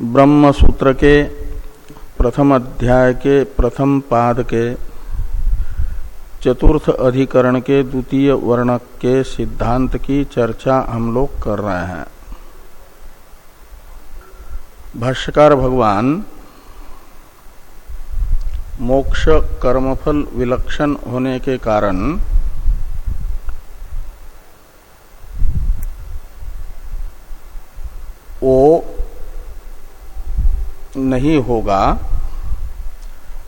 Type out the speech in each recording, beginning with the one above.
ब्रह्म सूत्र के प्रथम अध्याय के प्रथम पाद के चतुर्थ अधिकरण के द्वितीय वर्णक के सिद्धांत की चर्चा हम लोग कर रहे हैं। भाष्यकार भगवान, मोक्ष कर्मफल विलक्षण होने के कारण वो नहीं होगा।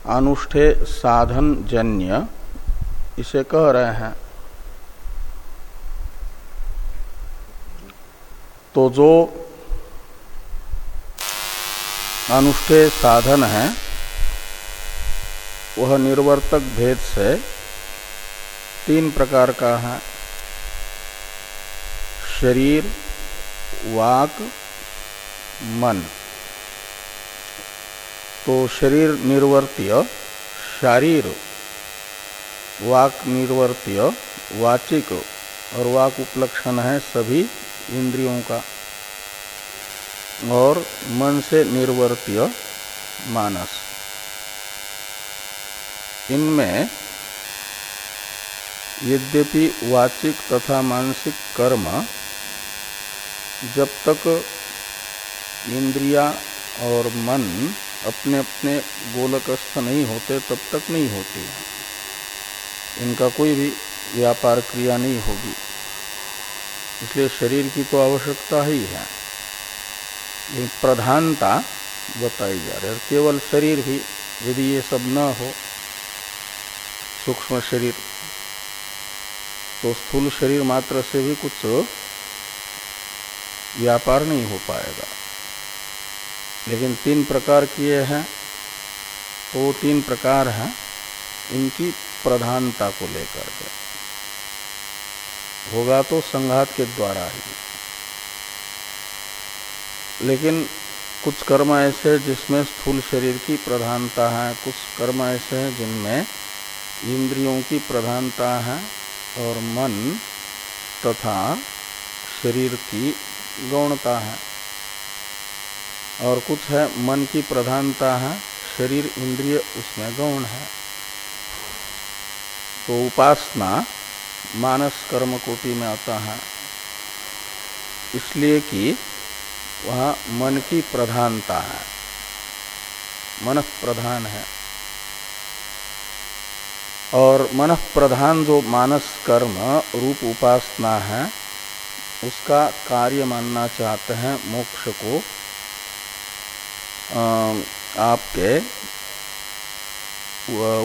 अनुष्ठे साधन जन्य। इसे कह रहे हैं। तो जो अनुष्ठे साधन है, वह निर्वर्तक भेद से तीन प्रकार का है। शरीर, वाक, मन। तो शरीर निर्वर्तीय, शारीर, वाक निर्वर्तीय, वाचिक और वाक उपलक्षण है सभी इंद्रियों का। और मन से निर्वर्तीय मानस। इनमें यद्यपि वाचिक तथा मानसिक कर्म जब तक इंद्रिया और मन अपने अपने गोलकस्थ नहीं होते, तब तक नहीं होती। इनका कोई भी व्यापार क्रिया नहीं होगी। इसलिए शरीर की तो आवश्यकता ही है। लेकिन प्रधानता बताई जा रही है। केवल शरीर भी यदि ये सब न हो, सूक्ष्म शरीर तो स्थूल शरीर मात्र से भी कुछ व्यापार नहीं हो पाएगा। लेकिन तीन प्रकार किए हैं तो तीन प्रकार हैं, इनकी प्रधानता को लेकर के। होगा तो संघात के द्वारा ही। लेकिन कुछ कर्म ऐसे जिसमें स्थूल शरीर की प्रधानता है, कुछ कर्म ऐसे हैं जिनमें इंद्रियों की प्रधानता है और मन तथा शरीर की गौणता है। और कुछ है, मन की प्रधानता है, शरीर इंद्रिय उसमें गौण है। तो उपासना मानस कर्म कोटि में आता है। इसलिए कि वह मन की प्रधानता है। मन प्रधान है। और मन प्रधान जो मानस कर्म रूप उपासना है, उसका कार्य मानना चाहते हैं मोक्ष को आपके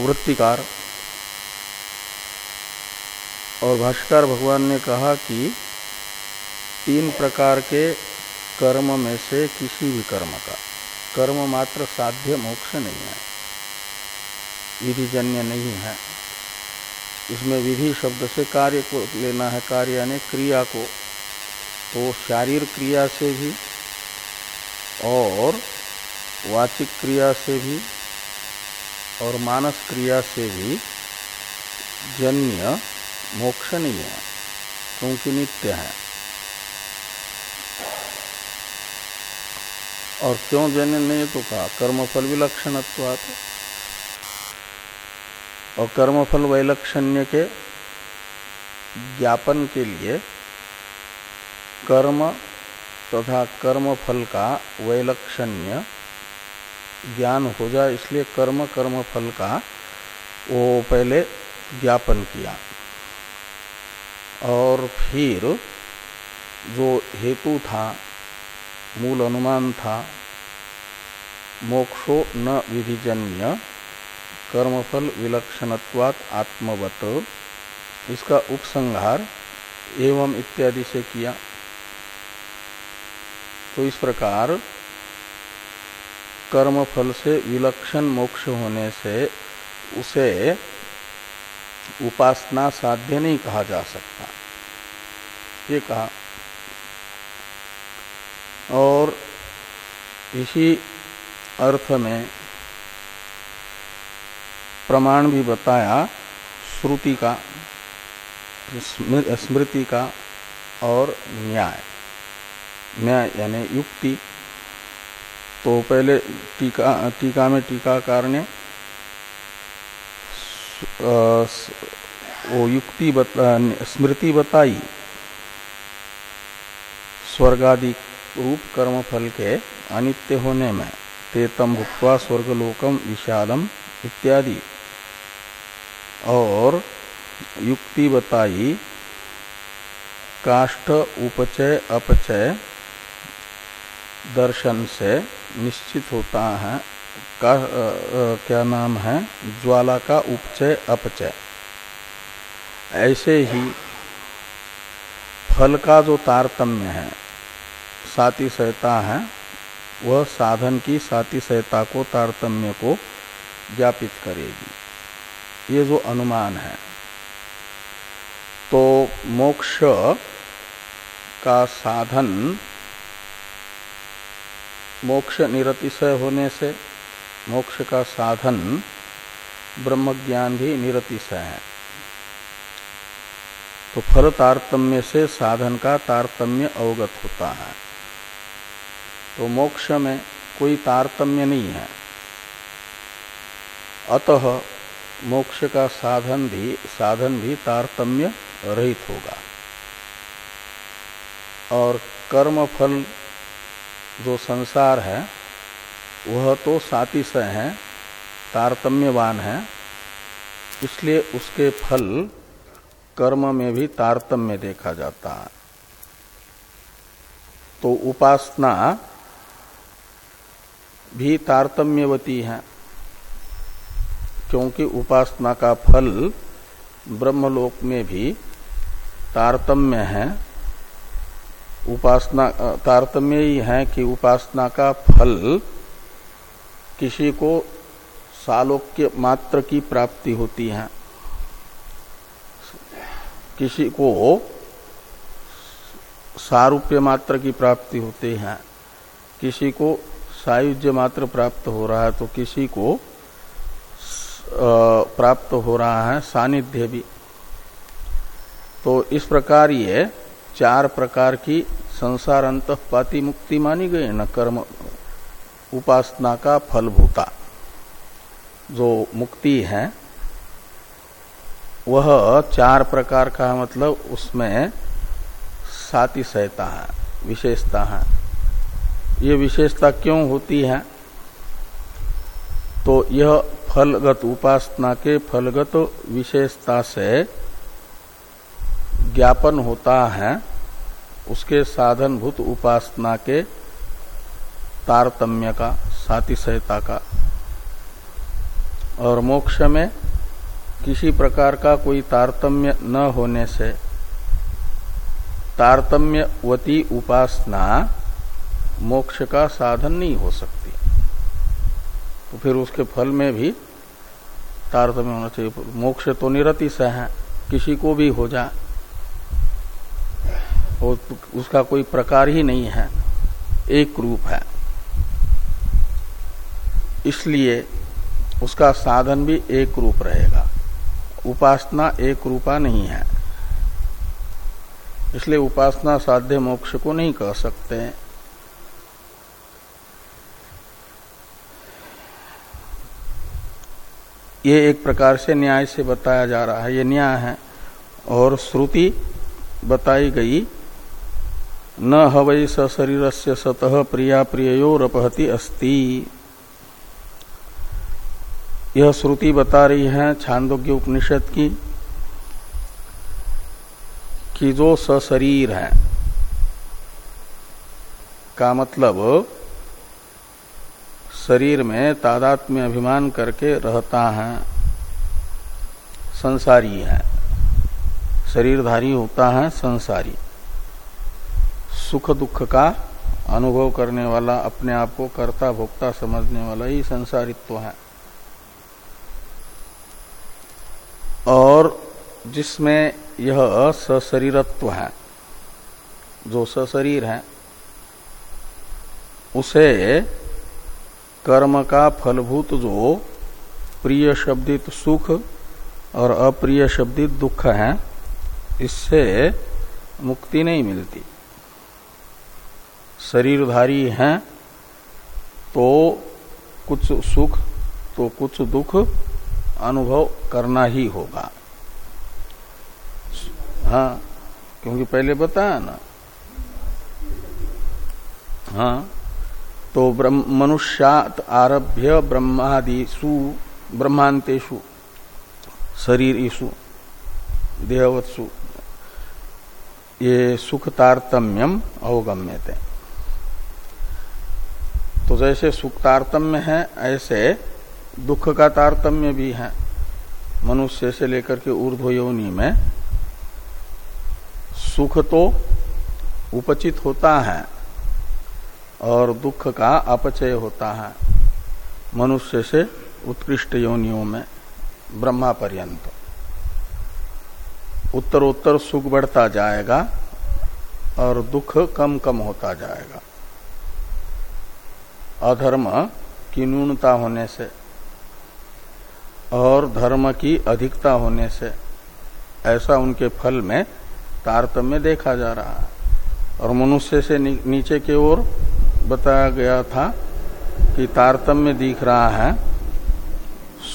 वृत्तिकार और भाष्कर भगवान ने कहा कि तीन प्रकार के कर्म में से किसी भी कर्म का, कर्म मात्र साध्य मोक्ष नहीं है, विधिजन्य नहीं है। इसमें विधि शब्द से कार्य को लेना है, कार्य यानी क्रिया को तो शारीर क्रिया से भी और वाचिक क्रिया से भी और मानस क्रिया से भी जन्य मोक्ष नहीं है क्योंकि नित्य है। और क्यों जन्य नहीं तो कहा, कर्मफल विलक्षणत्वात्। और कर्मफल वैलक्षण्य के ज्ञापन के लिए कर्म तथा कर्मफल का वैलक्षण्य ज्ञान हो जाए, इसलिए कर्म कर्म फल का वो पहले ज्ञापन किया। और फिर जो हेतु था, मूल अनुमान था, मोक्षो न विधिजन्य, कर्मफल विलक्षणत्वात आत्मवत, इसका उपसंहार एवं इत्यादि से किया। तो इस प्रकार कर्म फल से विलक्षण मोक्ष होने से उसे उपासना साध्य नहीं कहा जा सकता। ये कहा। और इसी अर्थ में प्रमाण भी बताया श्रुति का स्मृति का और न्याय। न्याय यानी युक्ति। तो पहले टीका टीका में टीकाकार ने वो युक्ति बता, स्मृति बताई। स्वर्गादि रूप कर्म फल के अनित्य होने में, तेतम भुक्वा स्वर्गलोकम विषादम इत्यादि। और युक्ति बताई, काष्ठ उपचय अपचय दर्शन से निश्चित होता है। का आ, आ, क्या नाम है? ज्वाला का उपचय अपचय। ऐसे ही फल का जो तारतम्य है साति सहता है वह साधन की साति सहता को तारतम्य को ज्ञापित करेगी। ये जो अनुमान है। तो मोक्ष का साधन मोक्ष निरतिशय होने से मोक्ष का साधन ब्रह्म ज्ञान भी निरतिशय है। तो फल तारतम्य से साधन का तारतम्य अवगत होता है। तो मोक्ष में कोई तारतम्य नहीं है। अतः मोक्ष का साधन भी साधन भी तारतम्य रहित होगा। और कर्म फल जो संसार है, वह तो सातिशय है, तारतम्यवान है, इसलिए उसके फल कर्म में भी तारतम्य देखा जाता है। तो उपासना भी तारतम्यवती है, क्योंकि उपासना का फल ब्रह्मलोक में भी तारतम्य है उपासना, तारतम्य ही है कि उपासना का फल किसी को सालोक्य मात्र की प्राप्ति होती है। किसी को सारूप्य मात्र की प्राप्ति होती है। किसी को सायुज्य मात्र प्राप्त हो रहा है तो किसी को प्राप्त हो रहा है सानिध्य भी। तो इस प्रकार ये चार प्रकार की संसार अंतपाती मुक्ति मानी गई, न कर्म, उपासना का फलभूता जो मुक्ति है, वह चार प्रकार का मतलब उसमें साति सहता है, विशेषता है। ये विशेषता क्यों होती है? तो यह फलगत उपासना के फलगत विशेषता से ज्ञापन होता है, उसके साधनभूत उपासना के तारतम्य का, सातिशयता का। और मोक्ष में किसी प्रकार का कोई तारतम्य न होने से तारतम्यवती उपासना मोक्ष का साधन नहीं हो सकती। तो फिर उसके फल में भी तारतम्य होना चाहिए। मोक्ष तो निरतिश है, किसी को भी हो जाए। और उसका कोई प्रकार ही नहीं है। एक रूप है। इसलिए उसका साधन भी एक रूप रहेगा। उपासना एक रूपा नहीं है। इसलिए उपासना साध्य मोक्ष को नहीं कह सकते। ये एक प्रकार से न्याय से बताया जा रहा है। ये न्याय है। और श्रुति बताई गई न हवई शरीर से सतह प्रिया प्रियोरपहति अस्ति। यह श्रुति बता रही है छांदोग्य उपनिषद की, कि जो सशरीर है, का मतलब शरीर में तादात्म्य अभिमान करके रहता है, संसारी है, शरीरधारी होता है संसारी। सुख दुख का अनुभव करने वाला, अपने आप को कर्ता भोक्ता समझने वाला ही संसारित्व है। और जिसमें यह सशरीरत्व है, जो सशरीर है, उसे कर्म का फलभूत जो प्रिय शब्दित सुख और अप्रिय शब्दित दुख है, इससे मुक्ति नहीं मिलती। शरीरधारी हैं तो कुछ सुख तो कुछ दुख अनुभव करना ही होगा। हाँ क्योंकि पहले बताया ना। हाँ तो मनुष्यात आरभ्य ब्रह्मादिशु ब्रह्मांतेशु शरीर ईसु देहवत्सु, ये सुख तारतम्यम अवगम्य थे तो जैसे सुख तारतम्य है, ऐसे दुख का तारतम्य भी है। मनुष्य से लेकर के ऊर्ध्व योनि में सुख तो उपचित होता है और दुख का अपचय होता है मनुष्य से उत्कृष्ट योनियों में, ब्रह्मा पर्यंत। उत्तरोत्तर सुख बढ़ता जाएगा और दुख कम कम होता जाएगा। अधर्म की न्यूनता होने से और धर्म की अधिकता होने से ऐसा उनके फल में तारतम्य देखा जा रहा है। और मनुष्य से नीचे की ओर बताया गया था कि तारतम्य दिख रहा है,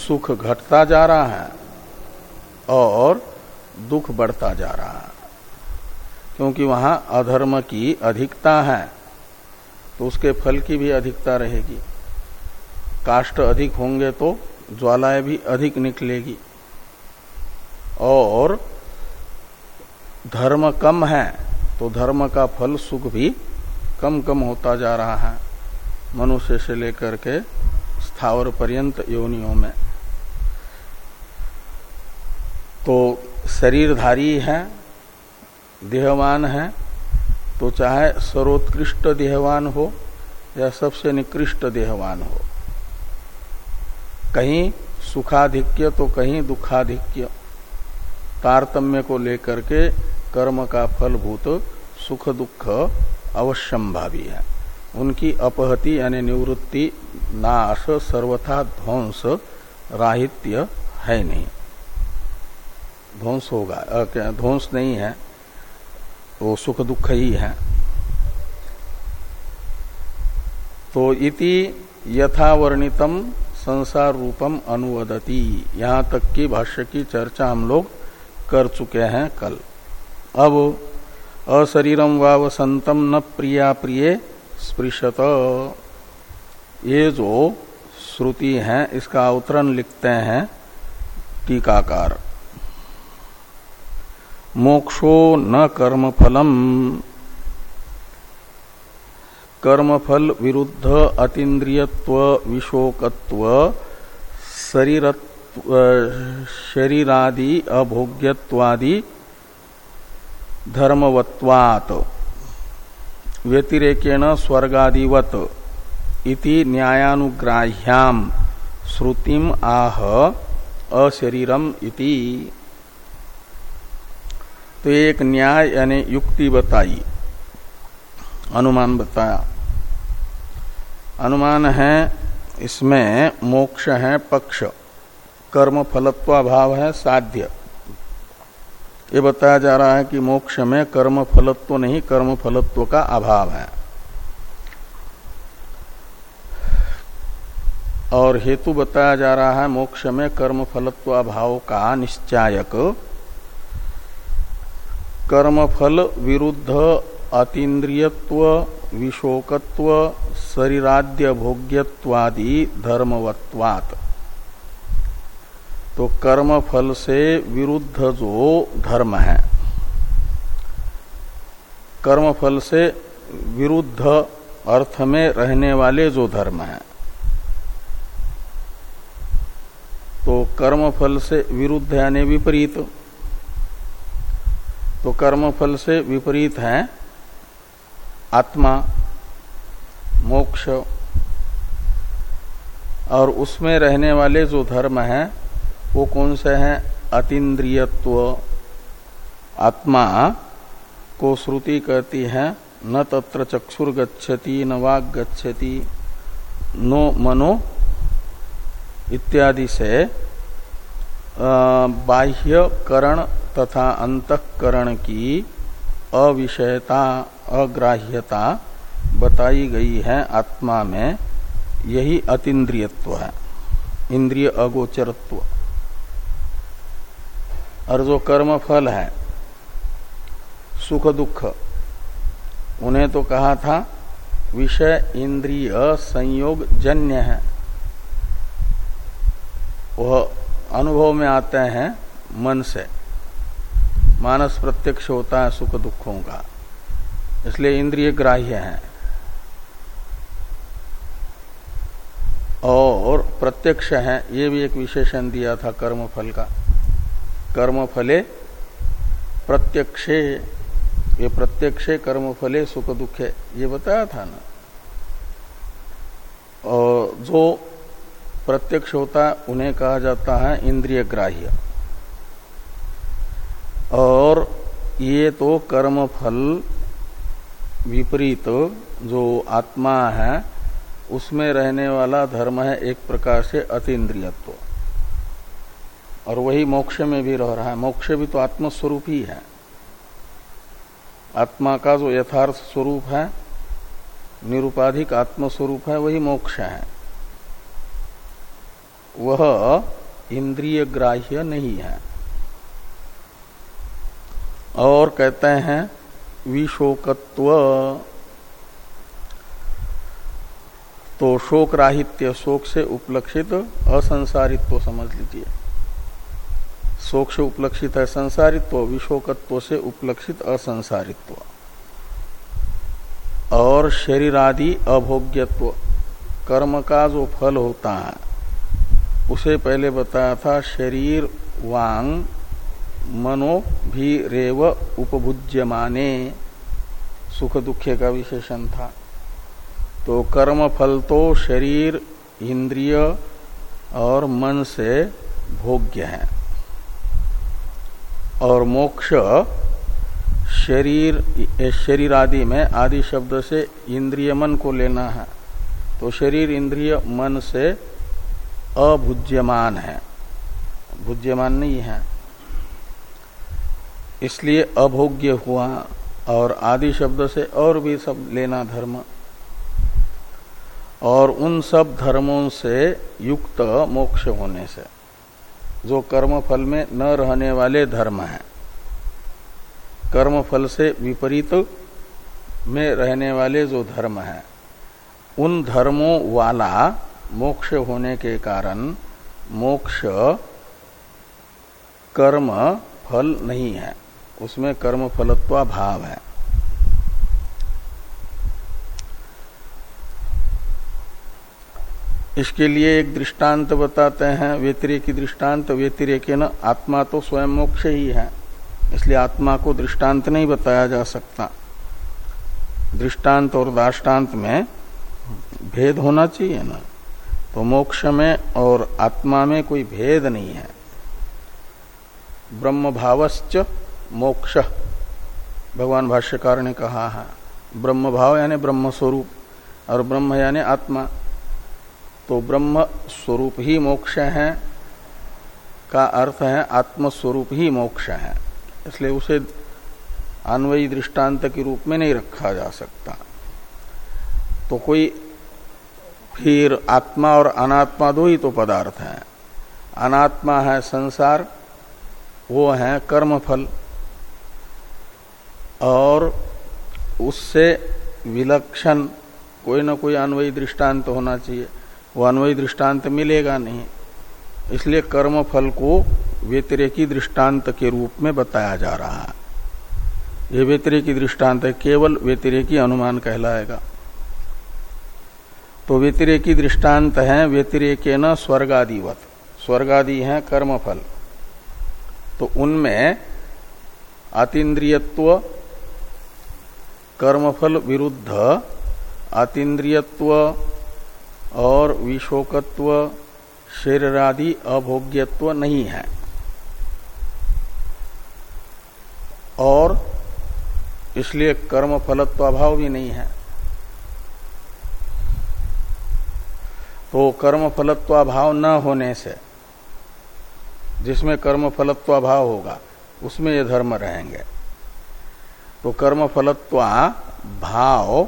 सुख घटता जा रहा है और दुख बढ़ता जा रहा है। क्योंकि वहाँ अधर्म की अधिकता है। तो उसके फल की भी अधिकता रहेगी। काष्ट अधिक होंगे तो ज्वालाएँ भी अधिक निकलेगी। और धर्म कम है तो धर्म का फल सुख भी कम कम होता जा रहा है, मनुष्य से लेकर के स्थावर पर्यंत योनियों में। तो शरीरधारी है, देहवान है तो चाहे सर्वोत्कृष्ट देहवान हो या सबसे निकृष्ट देहवान हो। कहीं सुखाधिक्य तो कहीं दुखाधिक्य। तारतम्य को लेकर के कर्म का फलभूत सुख दुख अवश्यम भावी है। उनकी अपहति यानी निवृत्ति, नाश, सर्वथा ध्वंस, राहित्य है नहीं। ध्वंस होगा ध्वंस नहीं है। वो सुख दुख ही है। तो इति यथावर्णितम संसार रूपम अनुवदती। यहाँ तक की भाष्य की चर्चा हम लोग कर चुके हैं कल। अब अशरीरम व वसंतम न प्रिया प्रिय स्पृशत। ये जो श्रुति है, इसका अवतरण लिखते हैं टीकाकार। मोक्षो न कर्मफलम। कर्मफल विरुद्ध अतीन्द्रियत्व, विशोकत्व शरीरादि अभोग्यवादि धर्मवत्वात्। व्यतिरेकेण स्वर्गादिवत इति न्यायानुग्राह्याम। श्रुतिम आह, अशरीरम इति। तो एक न्याय यानी युक्ति बताई। अनुमान बताया। अनुमान है, इसमें मोक्ष है, पक्ष। कर्म फलत्वाभाव है, साध्य। ये बताया जा रहा है कि मोक्ष में कर्म फलत्व नहीं, कर्म फलत्व का अभाव है। और हेतु बताया जा रहा है, मोक्ष में कर्म फलत्व अभाव का निश्चायक। कर्मफल विरुद्ध अतीन्द्रियत्व, विशोकत्व शरीराद्य भोग्यवादि धर्मवत्वात्। तो कर्म फल से विरुद्ध जो धर्म है कर्म फल से विरुद्ध अर्थ में रहने वाले जो धर्म है तो कर्म फल से विरुद्ध यानी विपरीत। तो कर्म फल से विपरीत है आत्मा, मोक्ष, और उसमें रहने वाले जो धर्म हैं, वो कौन से हैं? अतीन्द्रियत्व। आत्मा को श्रुति कहती है, न तत्र चक्षुर गच्छति, न वाग गच्छति, नो मनो इत्यादि से बाह्य करण तथा अंतकरण की अविषयता, अग्राह्यता बताई गई है आत्मा में, यही अतीन्द्रियत्व है, इंद्रिय अगोचरत्व। और जो कर्म फल है, सुख दुख, उन्हें तो कहा था, विषय इंद्रिय संयोग जन्य है। वह अनुभव में आते हैं मन से। मानस प्रत्यक्ष होता है, सुख दुखों का इसलिए इंद्रिय ग्राह्य है। और प्रत्यक्ष है, ये भी एक विशेषण दिया था कर्म फल का। कर्म फले प्रत्यक्षे, ये प्रत्यक्षे कर्म फले सुख दुखे, ये बताया था ना। और जो प्रत्यक्ष होता है, उन्हें कहा जाता है इंद्रिय ग्राह्य। और ये तो कर्म फल विपरीत जो आत्मा है, उसमें रहने वाला धर्म है एक प्रकार से अतीन्द्रियत्व। और वही मोक्ष में भी रह रहा है। मोक्ष भी तो आत्मस्वरूप ही। है आत्मा का जो यथार्थ स्वरूप है, निरुपाधिक आत्मस्वरूप है, वही मोक्ष है। वह इंद्रिय ग्राह्य नहीं है। और कहते हैं विशोकत्व। तो शोक राहित्य शोक से उपलक्षित असंसारित्व समझ लीजिए। शोक से उपलक्षित है संसारित्व, विशोकत्व से उपलक्षित असंसारित्व। और शरीरादि अभोग्यत्व, कर्म का जो फल होता है, उसे पहले बताया था शरीर वांग। मनो भी रेव उपभुज्यमाने सुख दुखे का विशेषण था। तो कर्म फल तो शरीर, इंद्रिय और मन से भोग्य है। और मोक्ष शरीर शरीर आदि में आदि शब्द से इंद्रिय मन को लेना है। तो शरीर, इंद्रिय, मन से अभुज्यमान है। भुज्यमान नहीं है। इसलिए अभोग्य हुआ और आदि शब्द से और भी सब लेना धर्म। और उन सब धर्मों से युक्त मोक्ष होने से, जो कर्म फल में न रहने वाले धर्म हैं। कर्म फल से विपरीत में रहने वाले जो धर्म हैं, उन धर्मों वाला मोक्ष होने के कारण मोक्ष कर्म फल नहीं है। उसमें कर्म फलत्वा भाव है। इसके लिए एक दृष्टांत बताते हैं व्यतिरे की दृष्टांत व्यतिरे के न, आत्मा तो स्वयं मोक्ष ही है। इसलिए आत्मा को दृष्टांत नहीं बताया जा सकता। दृष्टांत और दाष्टान्त में भेद होना चाहिए ना। तो मोक्ष में और आत्मा में कोई भेद नहीं है। ब्रह्म भावश्च मोक्ष। भगवान भाष्यकार ने कहा है ब्रह्म भाव यानी ब्रह्म स्वरूप और ब्रह्म यानी आत्मा। तो ब्रह्म स्वरूप ही मोक्ष है, का अर्थ है आत्मस्वरूप ही मोक्ष है। इसलिए उसे अन्वयी दृष्टांत के रूप में नहीं रखा जा सकता। तो कोई फिर आत्मा और अनात्मा दो ही तो पदार्थ है। अनात्मा है संसार, वो है कर्मफल। और उससे विलक्षण कोई ना कोई अन्वयी दृष्टांत होना चाहिए। वो अन्वय दृष्टांत मिलेगा नहीं। इसलिए कर्म फल को व्यतिरेकी दृष्टांत के रूप में बताया जा रहा है। ये व्यतिरेकी दृष्टांत केवल व्यतिरेकी अनुमान कहलाएगा। तो व्यतिरेकी दृष्टांत है, व्यतिरेक न स्वर्गादिवत। स्वर्गादि है कर्मफल। तो उनमें अतीन्द्रियत्व कर्मफल विरुद्ध अतीन्द्रियत्व और विशोकत्व, शरीरादि अभोग्यत्व नहीं है। और इसलिए कर्म फलत्व अभाव भी नहीं है। तो कर्म फलत्वाभाव न होने से, जिसमें कर्म फलत्वाभाव होगा, उसमें ये धर्म रहेंगे। तो कर्म फलत्वा भाव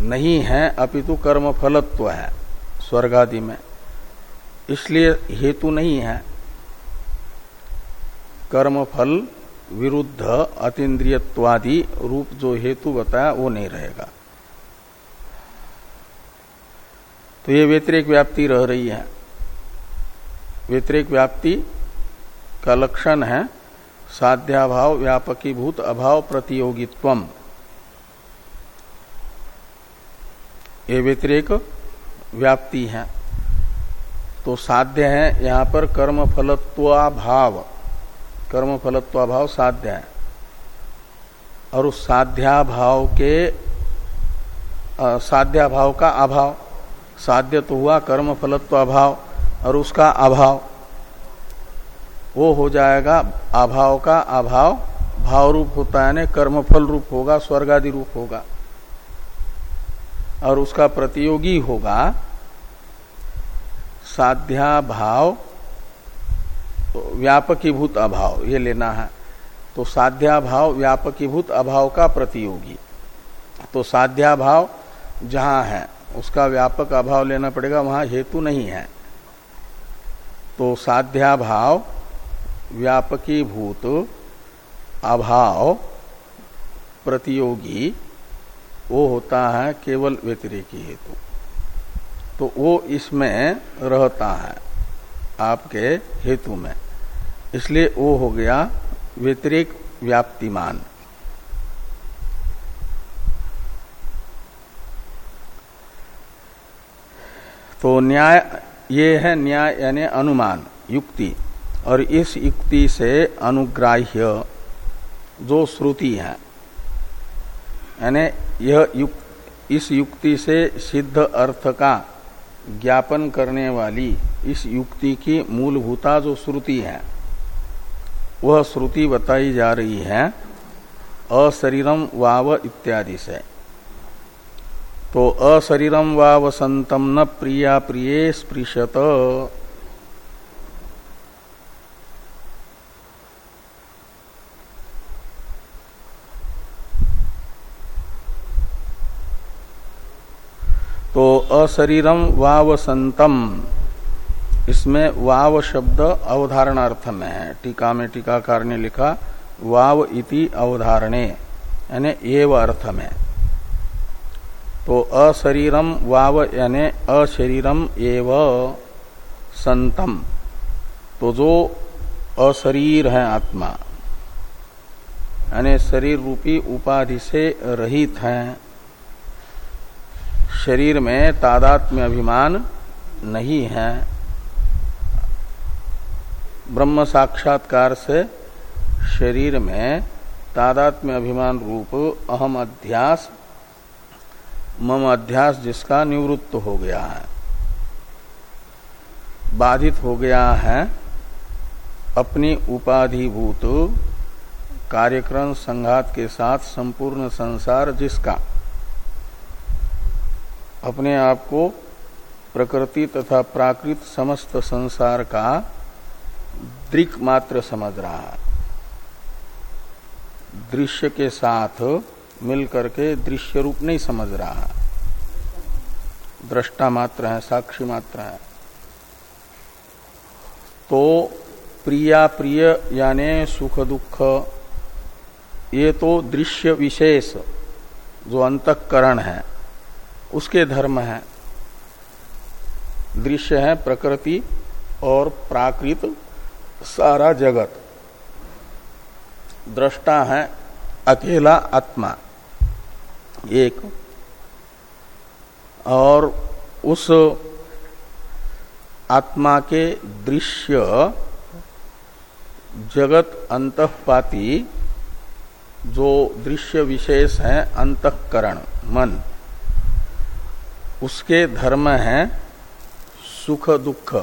नहीं है, अपितु कर्म फलत्व है स्वर्ग आदि में। इसलिए हेतु नहीं है। कर्म फल विरुद्ध अतीन्द्रियवादी रूप जो हेतु बताया, वो नहीं रहेगा। तो ये व्यतिरिक व्याप्ति रह रही है। व्यतिरिक व्याप्ति का लक्षण है साध्याभाव व्यापकीभूत अभाव प्रतियोगित्व ये व्यतिरेक व्याप्ति है। तो साध्य है, यहाँ पर कर्म फलत्वाभाव कर्म फलत्वाभाव साध्य है। और उस साध्याभाव के साध्याभाव का अभाव। साध्य तो हुआ कर्म फलत्वाभाव और उसका अभाव। वो हो जाएगा अभाव का अभाव भाव रूप होता है कर्मफल रूप होगा स्वर्ग आदि रूप होगा। और उसका प्रतियोगी होगा साध्या भाव व्यापकीभूत अभाव, ये लेना है। तो साध्या भाव व्यापकीभूत अभाव का प्रतियोगी। तो साध्या भाव जहाँ है, उसका व्यापक अभाव लेना पड़ेगा, वहाँ हेतु नहीं है। तो साध्या भाव व्यापकी भूत, अभाव, प्रतियोगी, वो होता है केवल व्यतिरेकी हेतु। तो वो इसमें रहता है आपके हेतु में। इसलिए वो हो गया व्यतिरिक व्याप्तिमान। तो न्याय, ये है न्याय यानी अनुमान, युक्ति। और इस युक्ति से अनुग्राह्य जो श्रुति है, यानी यह युक्त इस युक्ति से सिद्ध अर्थ का ज्ञापन करने वाली इस युक्ति की मूलभूता जो श्रुति है, वह श्रुति बताई जा रही है, अशरीरम वाव इत्यादि से। तो अशरीरम वाव संतम न प्रिया प्रिय स्पृशत। तो अशरीरम वाव संतम इसमें वाव शब्द अवधारणार्थ में है। टीका में टीकाकार ने लिखा, वाव इति अवधारणे, यानी एव अर्थ में। तो अशरीरम वाव, यानी अशरीरम एव संतम। तो जो अशरीर है आत्मा, यानी शरीर रूपी उपाधि से रहित है शरीर में तादात्म्य अभिमान नहीं है। ब्रह्म साक्षात्कार से शरीर में तादात्म्य अभिमान रूप अहम अध्यास, मम अध्यास जिसका निवृत्त हो गया है, बाधित हो गया है। अपनी उपाधिभूत कार्यक्रम संघात के साथ संपूर्ण संसार जिसका अपने आप को प्रकृति तथा प्राकृत समस्त संसार का दृक मात्र समझ रहा है। दृश्य के साथ मिलकर के दृश्य रूप नहीं समझ रहा है। दृष्टा मात्र है, साक्षी मात्र है। तो प्रिया प्रिय यानी सुख दुख, ये तो दृश्य विशेष जो अंतकरण है। उसके धर्म है। दृश्य है प्रकृति और प्राकृत सारा जगत। दृष्टा है अकेला आत्मा। एक। और उस आत्मा के दृश्य जगत अंतपाती, जो दृश्य विशेष है, अंतकरण, मन। उसके धर्म है सुख दुख।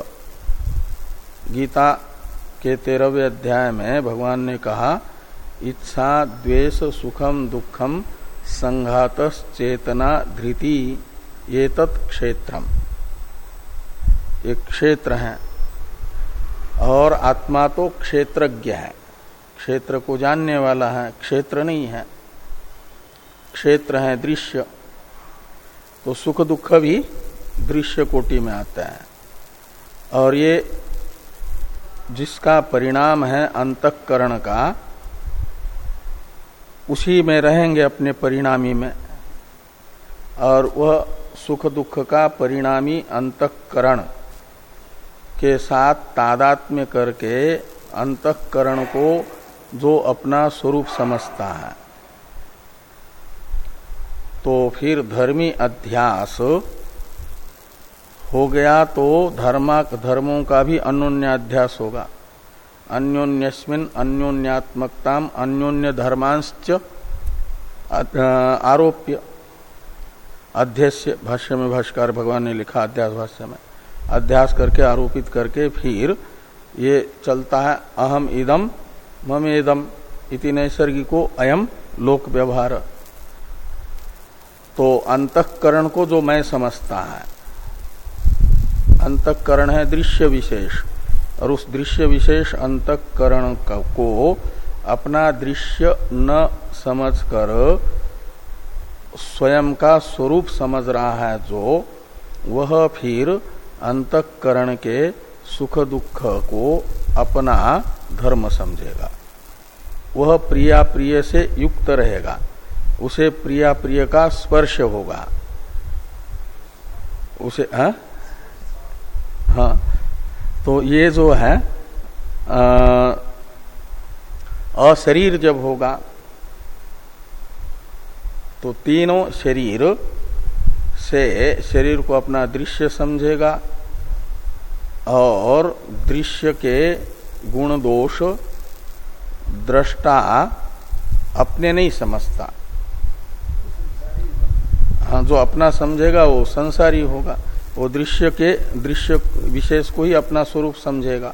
गीता के तेरहवें अध्याय में भगवान ने कहा, इच्छा, द्वेष, सुखम, दुखम संघात चेतना धृति ये तत्क्षेत्रम एक क्षेत्र है और आत्मा तो क्षेत्रज्ञ है। क्षेत्र को जानने वाला है, क्षेत्र नहीं है। क्षेत्र है दृश्य। तो सुख दुख भी दृश्य कोटि में आता है। और ये जिसका परिणाम है अंतकरण का, उसी में रहेंगे अपने परिणामी में। और वह सुख दुख का परिणामी अंतकरण के साथ तादात्म्य करके अंतकरण को जो अपना स्वरूप समझता है। तो फिर धर्मी अध्यास हो गया तो धर्मा, धर्मों का भी अन्योन्याध्यास होगा। अन्योन्यस्मिन अन्योन्यात्मकता अन्योन्य धर्मांश्च आरोप्य। अध्यक्ष भाष्य में भाष्कर भगवान ने लिखा अध्यास भाष्य में। अध्यास करके, आरोपित करके फिर ये चलता है, अहम इदम ममेदम इति नैसर्गिको अयम लोक व्यवहार। तो अंतकरण को जो मैं समझता है, अंतकरण है दृश्य विशेष, और उस दृश्य विशेष अंतकरण को अपना दृश्य न समझकर स्वयं का स्वरूप समझ रहा है जो, वह फिर अंतकरण के सुख दुख को अपना धर्म समझेगा। वह प्रिया प्रिय से युक्त रहेगा। उसे प्रिया प्रिय का स्पर्श होगा। उसे हाँ? हाँ। तो ये जो है अशरीर जब होगा तो तीनों शरीर से शरीर को अपना दृश्य समझेगा और दृश्य के गुण दोष, दृष्टा अपने नहीं समझता। जो अपना समझेगा वो संसारी होगा। वो दृश्य के, दृश्य विशेष को ही अपना स्वरूप समझेगा।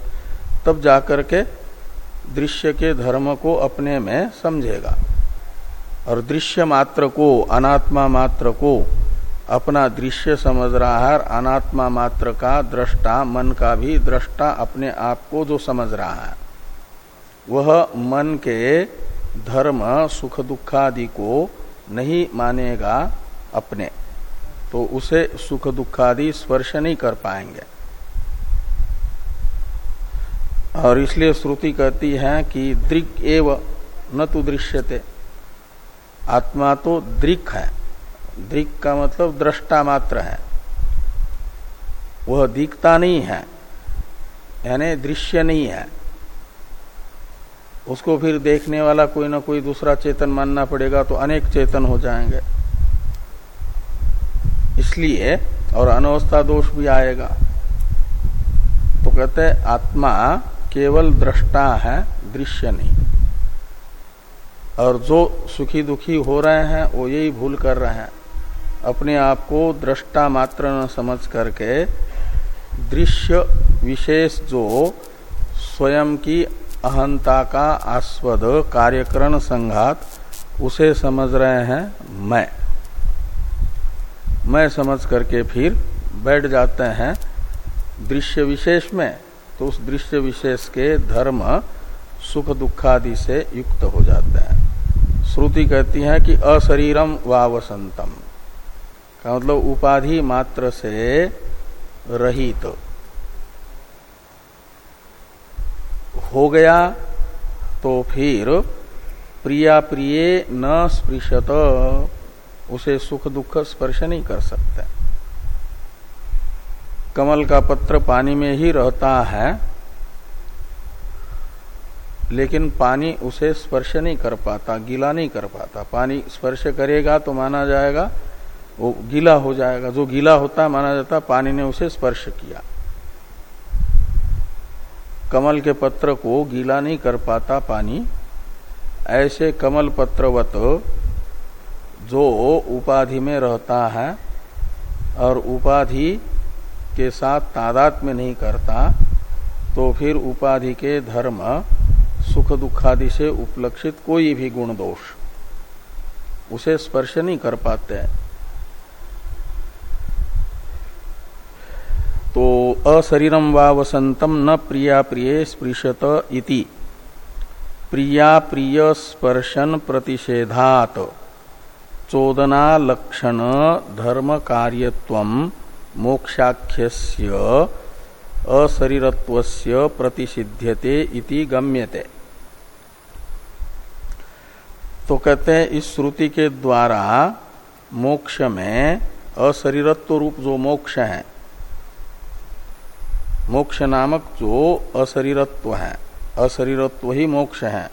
तब जाकर के दृश्य के धर्म को अपने में समझेगा। और दृश्य मात्र को, अनात्मा मात्र को अपना दृश्य समझ रहा है अनात्मा मात्र का दृष्टा, मन का भी दृष्टा अपने आप को जो समझ रहा है, वह मन के धर्म सुख दुखादि को नहीं मानेगा। अपने। तो उसे सुख दुखादि स्पर्श नहीं कर पाएँगे। और इसलिए श्रुति कहती है कि दृक एव न तो दृश्यते। आत्मा तो दृक है। दृक का मतलब दृष्टा मात्र है। वह दिखता नहीं है। यानी दृश्य नहीं है। उसको फिर देखने वाला कोई ना कोई दूसरा चेतन मानना पड़ेगा तो अनेक चेतन हो जाएँगे। इसलिए और अनवस्था दोष भी आएगा। तो कहते आत्मा केवल दृष्टा है, दृश्य नहीं। और जो सुखी दुखी हो रहे हैं, वो यही भूल कर रहे हैं। अपने आप को दृष्टा मात्र न समझ करके दृश्य विशेष जो स्वयं की अहंता का आस्वद, कार्यकरण संघात, उसे समझ रहे हैं मैं। मैं समझ करके फिर बैठ जाते हैं दृश्य विशेष में तो उस दृश्य विशेष के धर्म सुख दुखादि से युक्त हो जाते हैं श्रुति कहती है कि अशरीरम वसंतम का मतलब उपाधि मात्र से रहित तो। हो गया तो फिर प्रिया प्रिय न स्पृशत उसे सुख दुख स्पर्श नहीं कर सकते। कमल का पत्र पानी में ही रहता है, लेकिन पानी उसे स्पर्श नहीं कर पाता, गीला नहीं कर पाता। पानी स्पर्श करेगा तो माना जाएगा, वो गीला हो जाएगा। जो गीला होता है, माना जाता पानी ने उसे स्पर्श किया। कमल के पत्र को गीला नहीं कर पाता पानी। ऐसे कमल पत्रवत जो उपाधि में रहता है और उपाधि के साथ तादात में नहीं करता तो फिर उपाधि के धर्म सुख दुखादि से उपलक्षित कोई भी गुण दोष, उसे स्पर्श नहीं कर पाते। हैं तो अशरीरम व वसंतम न प्रिया प्रिय स्पृशत इति। प्रिया प्रिय स्पर्शन प्रतिषेधात। चोदना लक्षण धर्म कार्यत्व मोक्षाख्यस्य अशरीरत्वस्य प्रतिषिध्यते इति गम्यते। तो कहते हैं, इस श्रुति के द्वारा मोक्ष में अशरीरत्व रूप जो मोक्ष है, मोक्ष नामक जो अशरीरत्व है, अशरीरत्व ही मोक्ष है,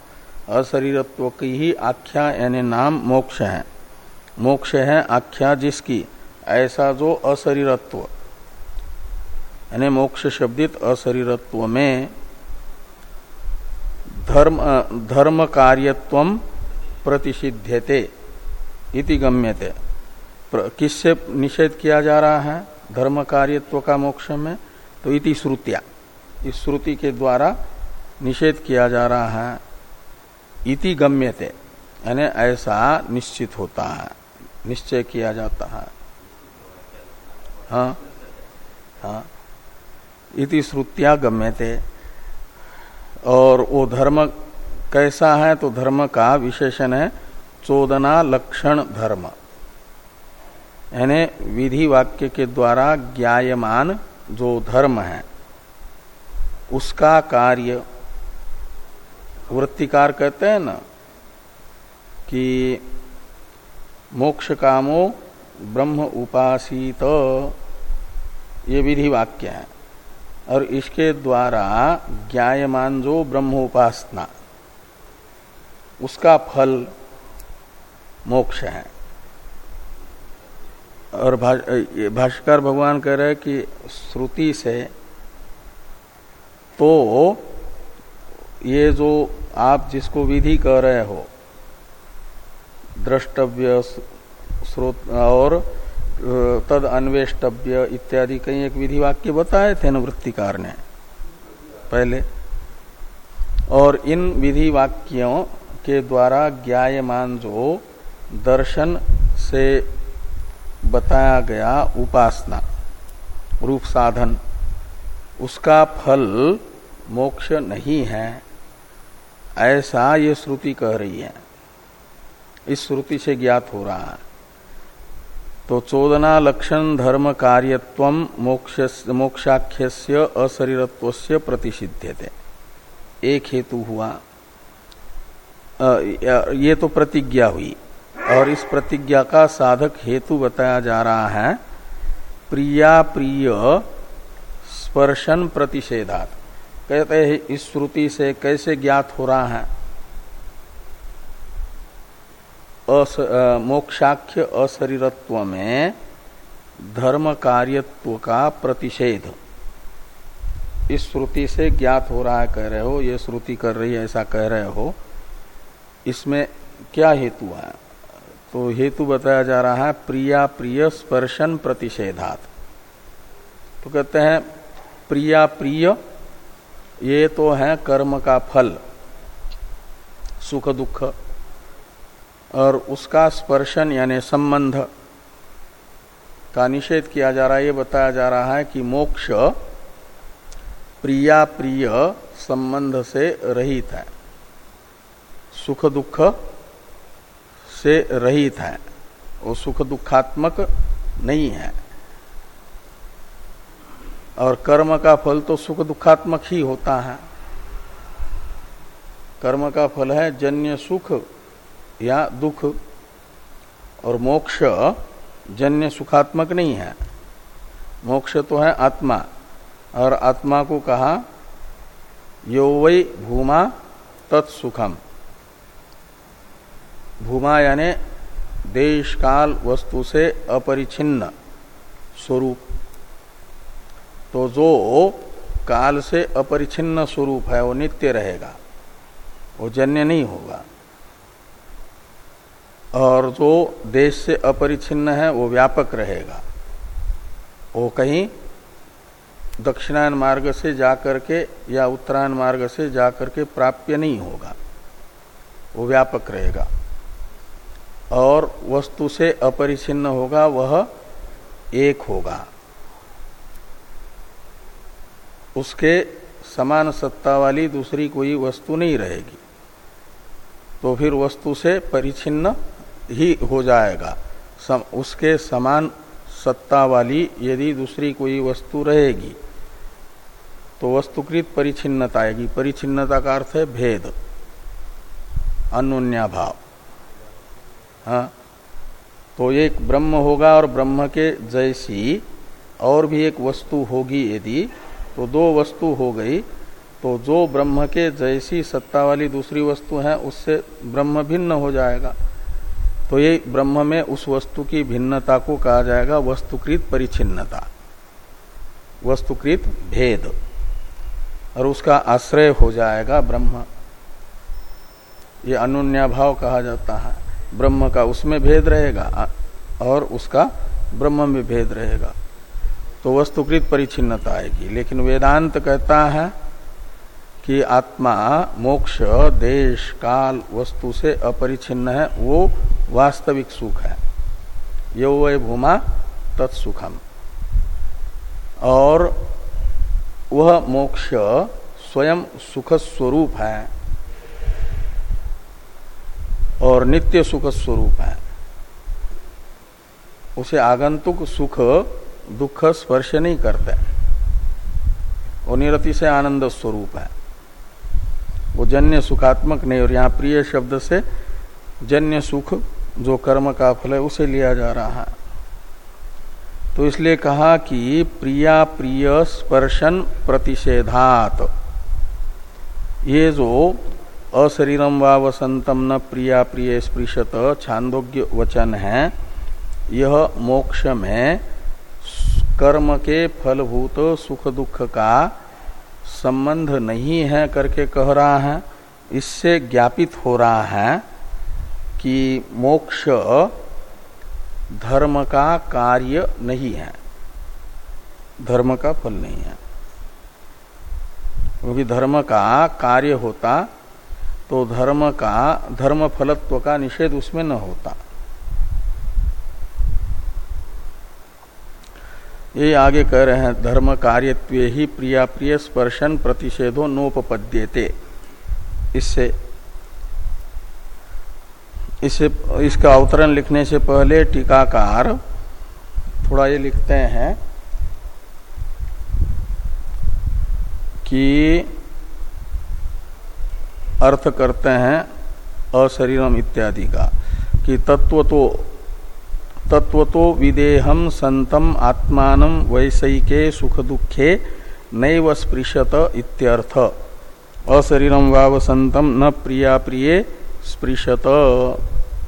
अशरीरत्व की ही आख्या यानी नाम मोक्ष है। मोक्ष है आख्या जिसकी, ऐसा जो अशरीरत्व यानी मोक्ष शब्दित अशरीरत्व में धर्म धर्म कार्यत्व प्रतिषिध्यते इति गम्यते। किससे निषेध किया जा रहा है? धर्म कार्यत्व का मोक्ष में तो इति श्रुतिया। इस श्रुति के द्वारा निषेध किया जा रहा है, इति गम्यते। यानी ऐसा निश्चित होता है। निश्चय किया जाता है। हाँ? हाँ। इति श्रुतिया गम्यते और वो धर्म कैसा है? तो धर्म का विशेषण है चोदना लक्षण धर्म। यानी विधि वाक्य के द्वारा ज्ञायमान जो धर्म है, उसका कार्य वृत्तिकार कहते हैं ना कि मोक्ष कामो ब्रह्म उपासित। ये विधि वाक्य है। और इसके द्वारा ज्ञायमान जो ब्रह्म उपासना, उसका फल मोक्ष है। और भाष्कर भगवान कह रहे कि श्रुति से तो ये जो आप जिसको विधि कह रहे हो द्रष्टव्य स्रोत और तद अन्वेष्टव्य इत्यादि कई एक विधि वाक्य बताए थे न वृत्तिकार ने पहले। और इन विधि वाक्यों के द्वारा ज्ञायमान जो दर्शन से बताया गया उपासना, रूप साधन, उसका फल मोक्ष नहीं है, ऐसा ये श्रुति कह रही है। इस श्रुति से ज्ञात हो रहा है। तो चोदना लक्षण धर्म कार्यत्व मोक्षाख्य अशरीरत्व से प्रतिषिध्य थे एक हेतु हुआ। ये तो प्रतिज्ञा हुई। और इस प्रतिज्ञा का साधक हेतु बताया जा रहा है, प्रिया प्रिय स्पर्शन प्रतिषेधात। कहते हैं, इस श्रुति से कैसे ज्ञात हो रहा है? अस, मोक्षाख्य अशरीरत्व में धर्म कार्यत्व का प्रतिषेध। इस श्रुति से ज्ञात हो रहा है कह रहे हो ये श्रुति कर रही है ऐसा कह रहे हो। इसमें क्या हेतु है? तो हेतु बताया जा रहा है प्रिया प्रिय स्पर्शन प्रतिषेधात। तो कहते हैं प्रिया प्रिय ये तो है कर्म का फल सुख दुख और उसका स्पर्शन यानी संबंध का निषेध किया जा रहा है, ये बताया जा रहा है कि मोक्ष प्रिया प्रिय संबंध से रहित है, सुख दुख से रहित है, वो सुख दुखात्मक नहीं है। और कर्म का फल तो सुख दुखात्मक ही होता है। कर्म का फल है जन्य सुख या दुख और मोक्ष जन्य सुखात्मक नहीं है। मोक्ष तो है आत्मा, और आत्मा को कहा, यो वै भूमा तत्सुखम। भूमा यानी देश, काल, वस्तु से अपरिछिन्न स्वरूप। तो जो काल से अपरिछिन्न स्वरूप है, वो नित्य रहेगा, वो जन्य नहीं होगा। और जो देश से अपरिचिन्न है, वो व्यापक रहेगा। वो कहीं दक्षिणायन मार्ग से जाकर के या उत्तरायण मार्ग से जाकर के प्राप्य नहीं होगा। वो व्यापक रहेगा। और वस्तु से अपरिचिन्न होगा, वह एक होगा। उसके समान सत्ता वाली दूसरी कोई वस्तु नहीं रहेगी। तो फिर वस्तु से परिचिन्न ही हो जाएगा। सम, उसके समान सत्ता वाली यदि दूसरी कोई वस्तु रहेगी तो वस्तुकृत परिचिन्नता आएगी। परिचिन्नता का अर्थ है भेद अनुन्या भाव। हाँ? तो एक ब्रह्म होगा और ब्रह्म के जैसी और भी एक वस्तु होगी यदि तो दो वस्तु हो गई तो जो ब्रह्म के जैसी सत्ता वाली दूसरी वस्तु है उससे ब्रह्म भिन्न हो जाएगा। तो ये ब्रह्म में उस वस्तु की भिन्नता को कहा जाएगा, वस्तुकृत परिचिन्नता वस्तुकृत भेद। और उसका आश्रय हो जाएगा ब्रह्म। ये अनुन्या भाव कहा जाता है। ब्रह्म का उसमें भेद रहेगा और उसका ब्रह्म में भेद रहेगा। तो वस्तुकृत परिचिन्नता आएगी। लेकिन वेदांत कहता है कि आत्मा, मोक्ष, देश, काल, वस्तु से अपरिचिन्न है, वो वास्तविक सुख है। यो वह भूमा तत्सुखम। और वह मोक्ष स्वयं सुख स्वरूप है और नित्य सुख स्वरूप है। उसे आगंतुक सुख, दुख, स्पर्श नहीं करते। वो निरति से आनंद स्वरूप है। वो जन्य सुखात्मक नहीं, और यहाँ प्रिय शब्द से जन्य सुख जो कर्म का फल है, उसे लिया जा रहा है। तो इसलिए कहा कि प्रिया प्रिय स्पर्शन प्रतिषेधात। ये जो अशरीरम व वसंतम न प्रिया प्रिय स्पृशत छांदोग्य वचन है, यह मोक्ष में कर्म के फलभूत सुख दुख का संबंध नहीं है करके कह रहा है, इससे ज्ञापित हो रहा है कि मोक्ष धर्म का कार्य नहीं है। धर्म का फल नहीं है। क्योंकि धर्म का कार्य होता तो धर्म का, धर्म फलत्व का निषेध उसमें न होता। ये आगे कह रहे हैं, धर्म कार्यत्व ही प्रिया प्रिय स्पर्शन प्रतिषेधो नोपद्यते इससे इसे इसका अवतरण लिखने से पहले टीकाकार थोड़ा ये लिखते हैं कि अर्थ करते हैं अशरीरम इत्यादि का, कि तत्व तो तत्व तो विदेहम संतम आत्मान वैषयिके सुख दुखे नैव स्पृशत इत्यर्थ। अशरीरम वाव संतम न प्रिया प्रिय स्पृशत।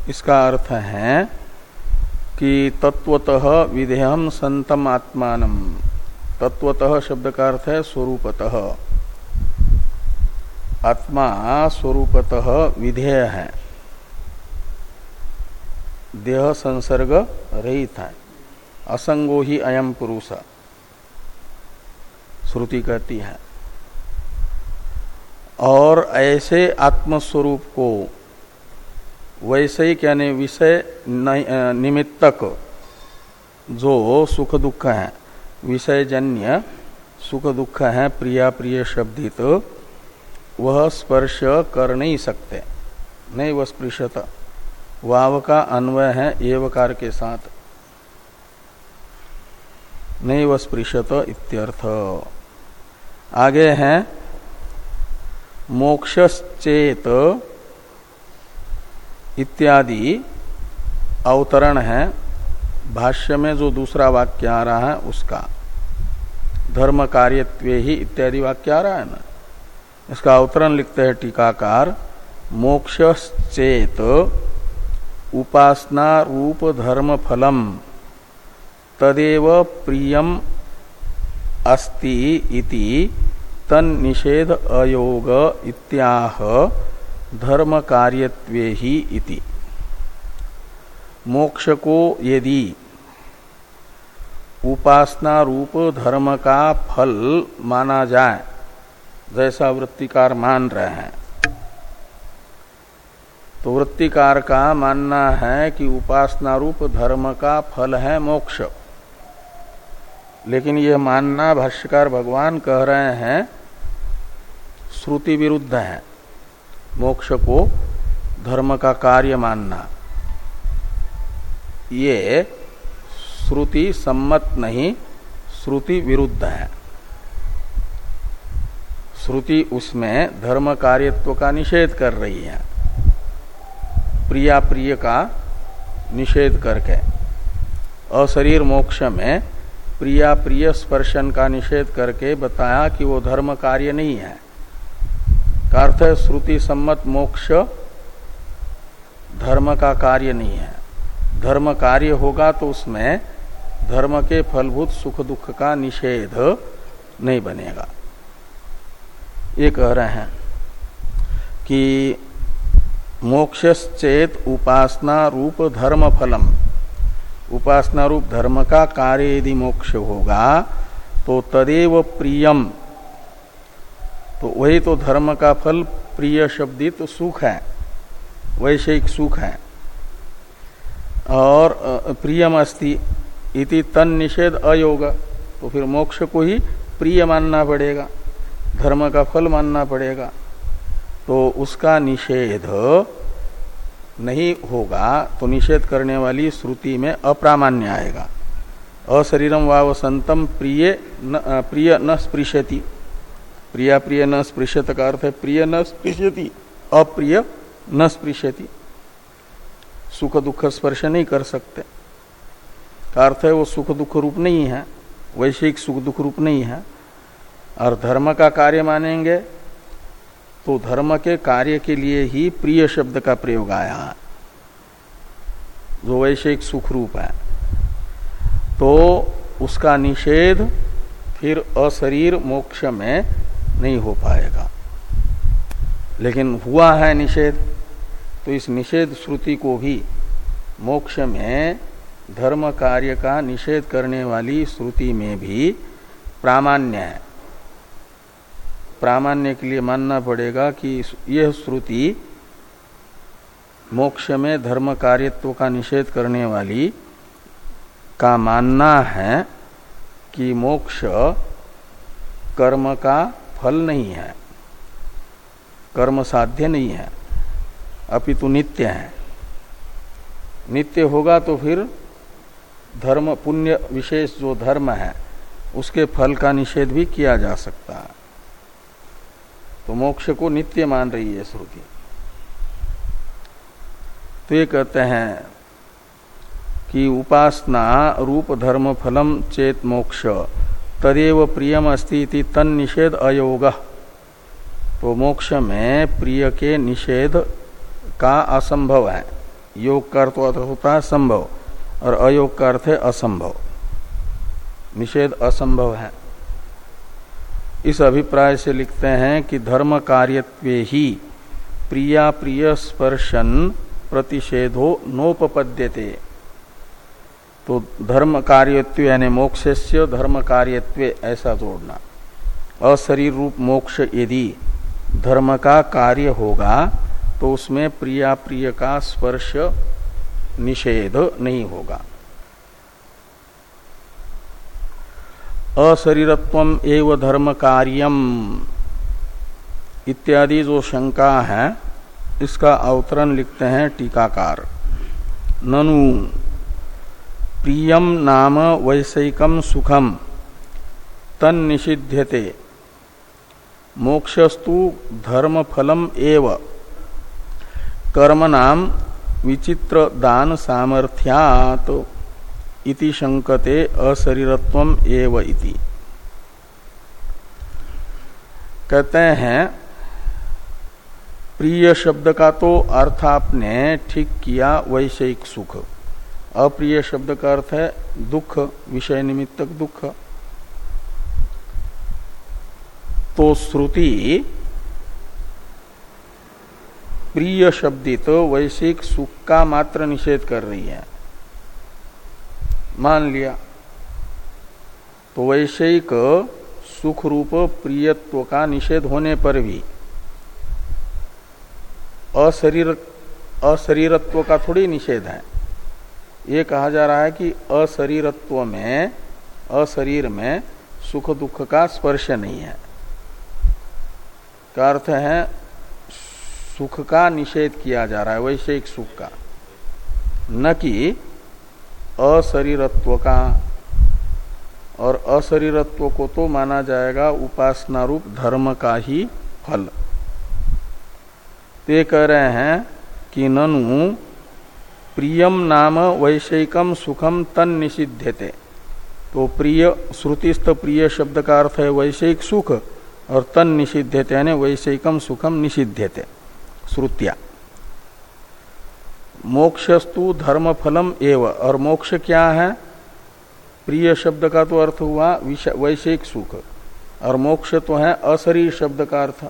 इसका अर्थ है कि तत्वतः विधेयम संतम आत्मान। तत्वतः शब्द का अर्थ है स्वरूपतः। आत्मा स्वरूपतः विधेय है। देह संसर्ग रहित है। असंगो ही अयम पुरुष। श्रुति कहती है, और ऐसे आत्मस्वरूप को वैसे ही यानी विषय निमित्तक जो सुख दुख है, विषयजन्य सुख दुख है, प्रिया प्रिय शब्दित, वह स्पर्श कर नहीं सकते, नहीं वह स्पृशता। वाव का अन्वय है एवकार के साथ। नहीं वस्पृशत इत्यर्थ। आगे है मोक्षेत इत्यादि अवतरण है, भाष्य में जो दूसरा वाक्य आ रहा है उसका। धर्म कार्यत्व ही इत्यादि वाक्य आ रहा है ना? इसका अवतरण लिखते हैं टीकाकार मोक्षेत उपासना रूप धर्म फलम, तदेव प्रियम अस्ति इति तन निषेध अयोग इत्याह धर्म कार्यत्वे ही इति। मोक्ष को यदि उपासना रूप धर्म का फल माना जाए, जैसा वृत्तिकार मान रहे हैं तो वृत्तिकार का मानना है कि उपासना रूप धर्म का फल है मोक्ष। लेकिन यह मानना भाष्यकार भगवान कह रहे हैं, श्रुति विरुद्ध है। मोक्ष को धर्म का कार्य मानना। ये श्रुति सम्मत नहीं, श्रुति विरुद्ध है। श्रुति उसमें धर्म कार्यत्व का निषेध कर रही है। प्रिया प्रिय का निषेध करके। अशरीर मोक्ष में प्रिया प्रिय स्पर्शन का निषेध करके बताया कि वो धर्म कार्य नहीं है। अर्थ श्रुति सम्मत मोक्ष धर्म का कार्य नहीं है। धर्म कार्य होगा तो उसमें धर्म के फलभूत सुख दुख का निषेध नहीं बनेगा। ये कह रहे हैं कि मोक्षेत उपासना रूप धर्म फलम उपासना रूप धर्म का कार्य यदि मोक्ष होगा तो तदेव प्रियम। तो वही तो धर्म का फल प्रिय शब्दित तो सुख है वैश्विक सुख है। और प्रियम अस्ति इति तन निषेध अयोग तो फिर मोक्ष को ही प्रिय मानना पड़ेगा, धर्म का फल मानना पड़ेगा। तो उसका निषेध नहीं होगा तो निषेध करने वाली श्रुति में अप्रामाण्य आएगा। अशरीरम वसंतम प्रिय न प्रिय न स्पृशति। प्रिया प्रिय न स्पृशत का अर्थ है प्रिय न स्पृशति, अप्रिय न स्पृशति। सुख दुख स्पर्श नहीं कर सकते। का अर्थ है वो सुख दुख रूप नहीं है, वैश्विक सुख दुख रूप नहीं है। और धर्म का कार्य मानेंगे तो धर्म के कार्य के लिए ही प्रिय शब्द का प्रयोग आया। जो वैश्विक सुख रूप है। तो उसका निषेध फिर अशरीर मोक्ष में नहीं हो पाएगा। लेकिन हुआ है निषेध। तो इस निषेध श्रुति को भी मोक्ष में धर्म कार्य का निषेध करने वाली श्रुति में भी प्रामाण्य है। प्रामाण्य के लिए मानना पड़ेगा कि यह श्रुति मोक्ष में धर्म कार्यत्व का निषेध करने वाली का मानना है कि मोक्ष कर्म का फल नहीं है। कर्म साध्य नहीं है। अपितु नित्य है। नित्य होगा तो फिर धर्म पुण्य विशेष जो धर्म है, उसके फल का निषेध भी किया जा सकता है। तो मोक्ष को नित्य मान रही है श्रुति। तो ये कहते हैं कि उपासना रूप धर्म फलम चेत मोक्ष, तदेव प्रियम अस्ति तन निषेध अयोग। तो मोक्ष में प्रिय के निषेध का असंभव है। योग का अर्थ होता है संभव, और अयोग का अर्थ है असंभव। निषेध असंभव है। इस अभिप्राय से लिखते हैं कि धर्म कार्यत्व ही प्रिया प्रिय स्पर्शन प्रतिषेधो नोपपद्यते। तो धर्म कार्यत्व यानी मोक्ष धर्म कार्यत्व ऐसा जोड़ना। अशरीर रूप मोक्ष यदि धर्म का कार्य होगा तो उसमें प्रिया प्रिय का स्पर्श निषेध नहीं होगा। अशरीरत्व एव धर्म कार्यम इत्यादि जो शंका है, इसका अवतरण लिखते हैं टीकाकार। ननु, प्रियम नाम वैषयिकम सुखम, तन निषिध्यते। मोक्षस्तु धर्म फलम एव। कर्म नाम विचित्र दान सामर्थ्यात। इति शंकते अशरीरत्व एव इति। कहते हैं, प्रिय शब्द का तो अर्थ आपने ठीक किया वैषयिक सुख। अप्रिय शब्द का अर्थ है दुख, विषय निमित्तक दुख। तो श्रुति, प्रिय शब्दित वैश्विक सुख का मात्र निषेध कर रही है। मान लिया। तो वैषयिक सुख रूप प्रियत्व का निषेध होने पर भी अशरीर, अशरीरत्व का थोड़ी निषेध है। ये कहा जा रहा है कि अशरीरत्व में, अशरीर में सुख दुख का स्पर्श नहीं है। का अर्थ है, सुख का निषेध किया जा रहा है, वैश्विक सुख का। न कि अशरीरत्व का और अशरीरत्व को तो माना जाएगा उपासना रूप धर्म का ही फल। ते कह रहे हैं कि ननु, प्रियम नाम वैषयिकम सुखम तन निषिध्यते। तो प्रिय, श्रुतिस्थ प्रिय शब्द का अर्थ है वैषयिक सुख, और तन निषिध्यते यानी वैषयिकम सुखम निषिध्यते। श्रुतिया। मोक्षस्तु धर्म फलम एव। और मोक्ष क्या है? प्रिय शब्द का तो अर्थ हुआ वैषयिक सुख। और मोक्ष तो है अशरीर शब्द का अर्थ।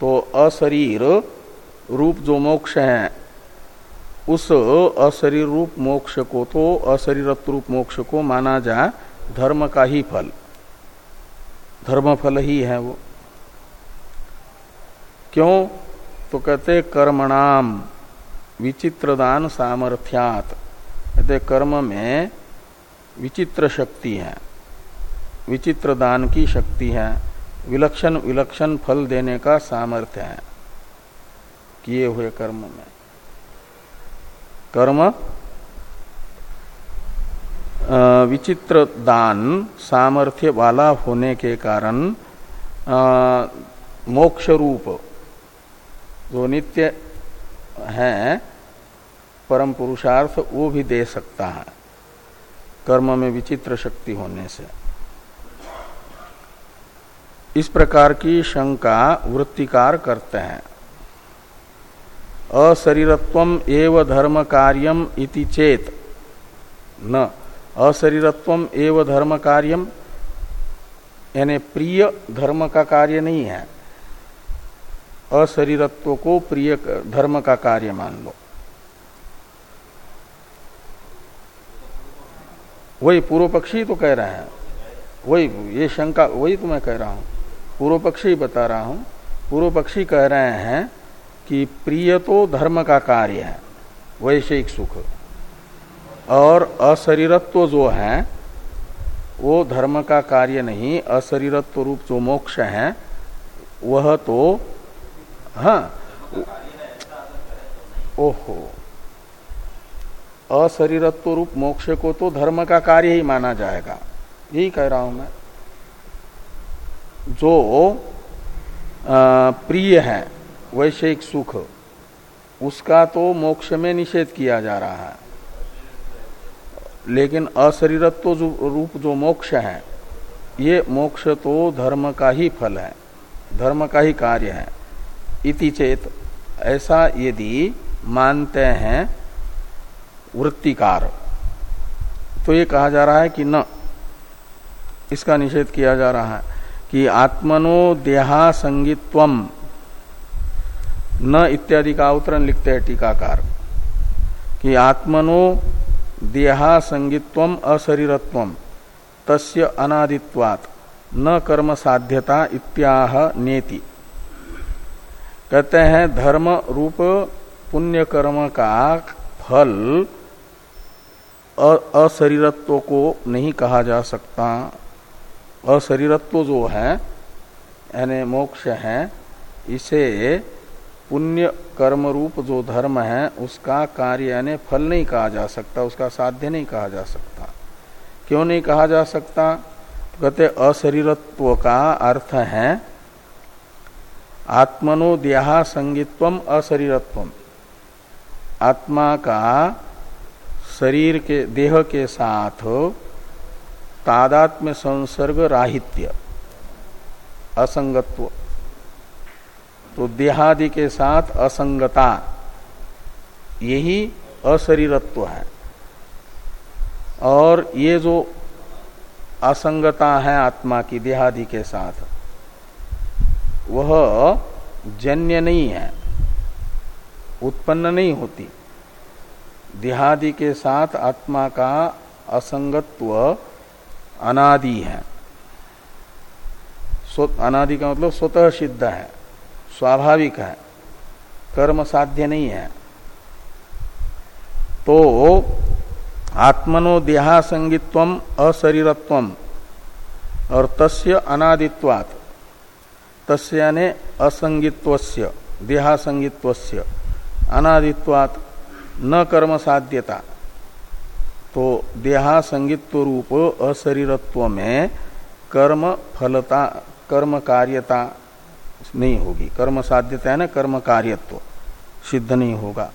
तो अशरीर रूप जो मोक्ष है, उस अशरीर रूप मोक्ष को तो अशरीर रूप मोक्ष को माना जाए धर्म का ही फल। धर्म फल ही है वो। क्यों? तो कहते कर्मणाम विचित्र दान सामर्थ्यात। कहते कर्म में विचित्र शक्ति है विचित्र दान की शक्ति है, विलक्षण विलक्षण फल देने का सामर्थ्य है, किए हुए कर्म में। कर्म विचित्र दान सामर्थ्य वाला होने के कारण मोक्ष रूप जो नित्य है, परम पुरुषार्थ वो भी दे सकता है। कर्म में विचित्र शक्ति होने से। इस प्रकार की शंका वृत्तिकार करते हैं। अशरीरत्व एव धर्म कार्यम इति चेत। न अशरीरत्व एव धर्म कार्यम यानी प्रिय धर्म का कार्य नहीं है। अशरीरत्व को प्रिय धर्म का कार्य मान लो। वही पूर्व पक्षी तो कह रहे हैं। वही, ये शंका, वही तो मैं कह रहा हूँ। पूर्व पक्षी बता रहा हूँ। पूर्व पक्षी कह रहे हैं कि प्रिय तो धर्म का कार्य है वैश्विक सुख। और अशरीरत्व जो है, वो धर्म का कार्य नहीं, अशरीरत्व रूप जो मोक्ष है, वह तो हाँ। ओहो। अशरीरत्व रूप मोक्ष को तो धर्म का कार्य ही माना जाएगा। यही कह रहा हूँ मैं। जो प्रिय है, वैश्विक सुख, उसका तो मोक्ष में निषेध किया जा रहा है। लेकिन अशरीरत्व रूप जो मोक्ष है, ये मोक्ष तो धर्म का ही फल है, धर्म का ही कार्य है। इति चेत ऐसा यदि मानते हैं वृत्तिकार तो ये कहा जा रहा है कि न, इसका निषेध किया जा रहा है कि आत्मनो देहा संगीत्वम न इत्यादि का अवतरण लिखते हैं टीकाकार, कि आत्मनो देहा संगीत्वम अशरीरत्वम तस्य अनादित्वात्, न कर्म साध्यता इत्याह नेति। कहते हैं धर्म रूप पुण्य कर्म का फल अशरीरत्व को नहीं कहा जा सकता। अशरीरत्व जो है, यानी मोक्ष है, इसे पुण्य कर्म रूप जो धर्म है, उसका कार्य यानी फल नहीं कहा जा सकता, उसका साध्य नहीं कहा जा सकता। क्यों नहीं कहा जा सकता? कहते अशरीरत्व का अर्थ है आत्मनो देहा संगित्व अशरीरत्व आत्मा का शरीर के, देह के साथ तादात्म्य संसर्ग राहित्य, असंगत्व। तो देहादि के साथ असंगता, यही अशरीरत्व है। और ये जो असंगता है आत्मा की, देहादि के साथ वह जन्य नहीं है, उत्पन्न नहीं होती। देहादि के साथ आत्मा का असंगत्व अनादि है। अनादि का मतलब स्वतः सिद्ध है, स्वाभाविक है, कर्म साध्य नहीं है। तो आत्मनो देहासंगित्व अशरीरत्व और तस्य अनादित्वात्। तस्याने असंगित्वस्य, देहासंगित्वस्य, अनादित्वात न कर्म साध्यता। तो देहा संगित्व रूप अशरीरत्व में कर्म फलता, कर्म कार्यता नहीं होगी। कर्म साध्यता है ना, कर्म कार्यत्व सिद्ध नहीं होगा।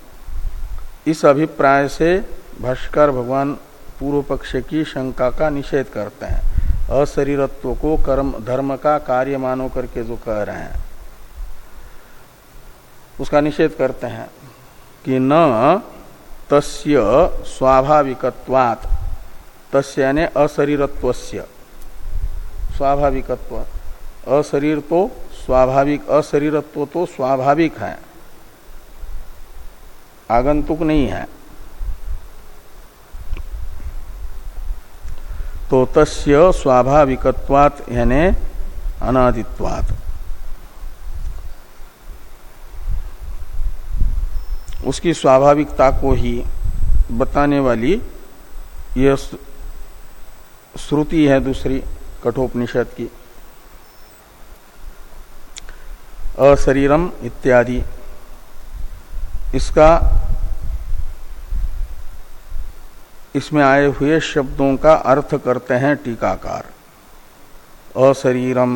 इस अभिप्राय से भाष्कर भगवान पूर्व पक्ष की शंका का निषेध करते हैं। अशरीरत्व को कर्म, धर्म का कार्य मानो करके जो कह रहे हैं, उसका निषेध करते हैं कि न तस्य स्वाभाविकत्वात्, तस्य यानी अशरीरत्वस्य। स्वाभाविकत्व, अशरीर तो स्वाभाविक, अशरीरत्व तो स्वाभाविक है, आगंतुक नहीं है। तो तस्य स्वाभाविकत्वात यानी अनादित्वात। उसकी स्वाभाविकता को ही बताने वाली यह श्रुति है दूसरी कठोपनिषद की। अशरीरम इत्यादि। इसका इसमें आए हुए शब्दों का अर्थ करते हैं टीकाकार। अशरीरम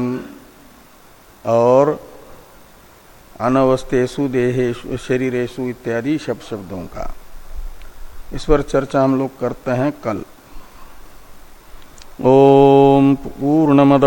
और अनवस्थेशु देहेशु शरीरेशु इत्यादि शब्द शब्दों का। इस पर चर्चा हम लोग करते हैं कल। ओम पूर्णमद